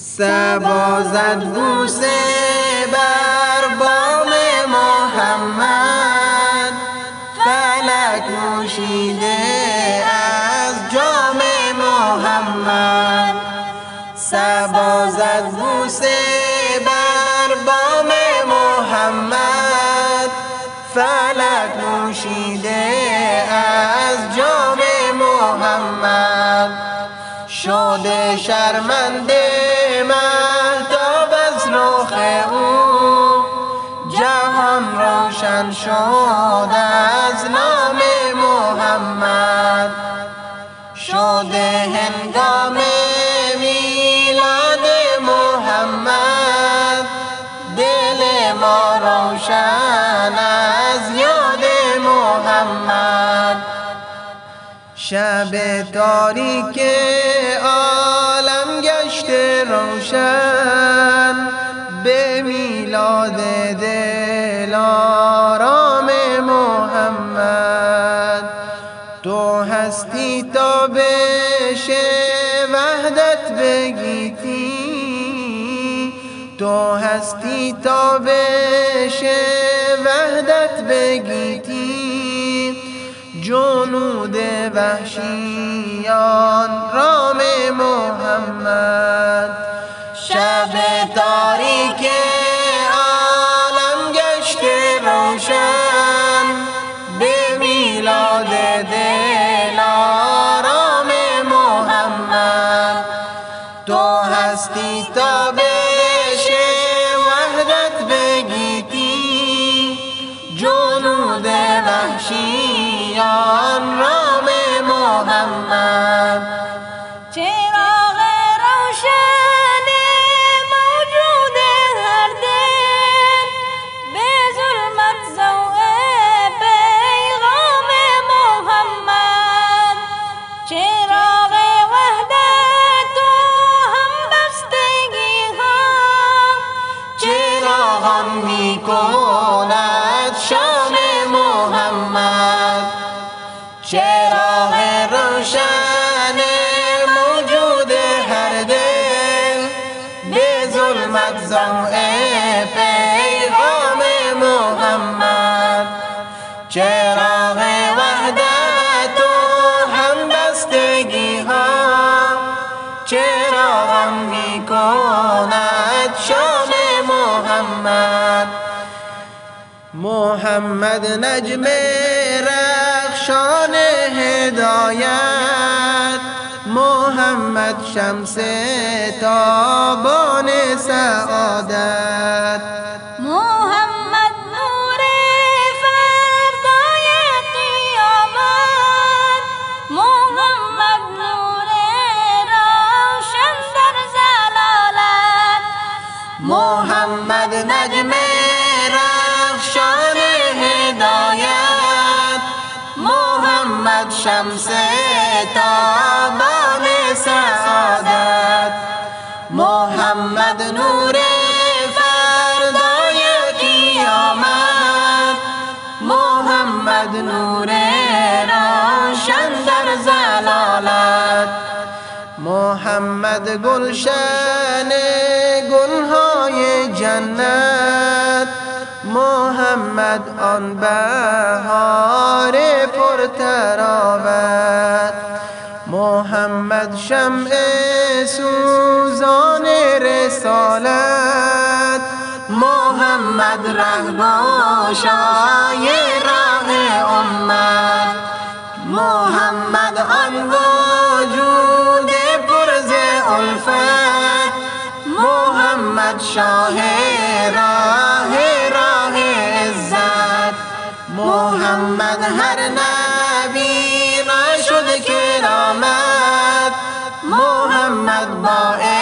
سبا زد بوسه بر بام محمد. فلک نوشیده از جام محمد. سبا زد بوسه بر بام محمد. فلک نوشیده از جام محمد. شده شرمنده شد از نام محمد. شده هنگام میلاد محمد. دل ما روشن از یاد محمد. شب تاریک هستی تا بشه وحدت بگیتی. تو هستی تا بشه وحدت بگیتی. جنود وحشیان رام محمد. هستی تا بشه وحدت بگیتی. جنود وحشیان رام محمد. چراغ روشن موجود هر دل. به ظلمت ضوء پیغام محمد. چراغ می کند شام محمد. چراغ روشن موجود هر دل. به ظلمت ضوء پیغام محمد. چراغ محمد نجم رخشان هدایت محمد شمس تابان سعادت. محمد نور فردای قیامت محمد نور روشن در زلالت. محمد نجم رخشان هدایت. محمد شمس تابان سعادت. محمد نور فردای قیامت. محمد نور روشن در زلالت. محمد گلشن گلهای جنت. محمد آن بهار پرتراوت محمد شمع سوزان رسالت. محمد رهگشای راه امت. محمد آن وجود پرز الفت. محمد شاه راه محمد هر نبی را شد کرامت. محمد باعث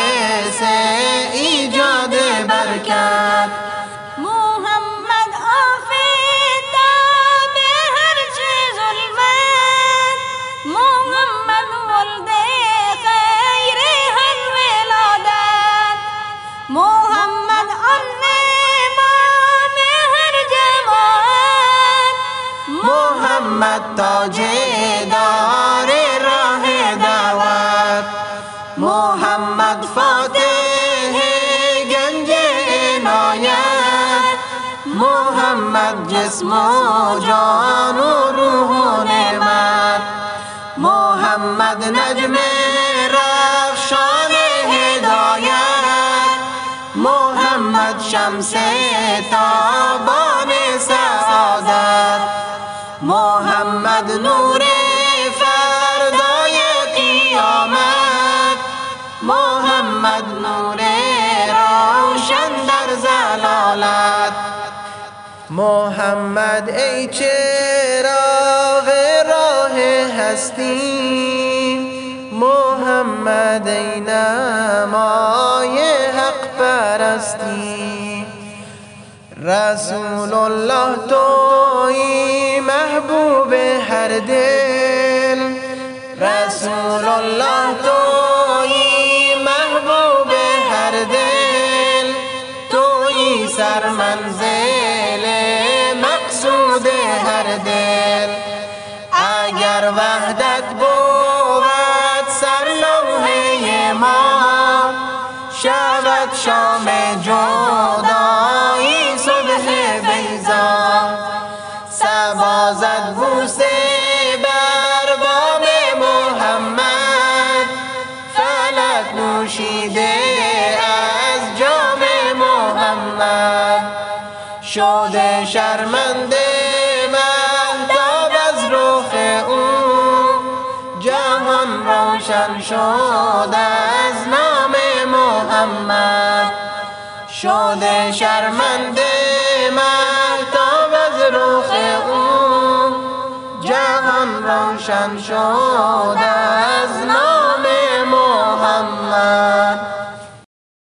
محمد تاج دار راه دعوت. محمد فاتح گنج عنایت. محمد جسم و جان و روح و نعمت. محمد نجم رخشان هدایت. محمد شمس تابان محمد نور روشن در زلالت. محمد ای چراغ راه هستی. محمد ای نمای حق پرستی. رسول الله توی محبوب هر دل. رسول الله اگر وحدت بود سر لوحه ما شود شام جدایی صبح بیزا سبازد بوسه بر بام محمد. فلک نوشیده از جام محمد. شده شرمنده روشن شد از نام محمد. شده شرمنده مهتاب از رخ او. جهان روشن شد از نام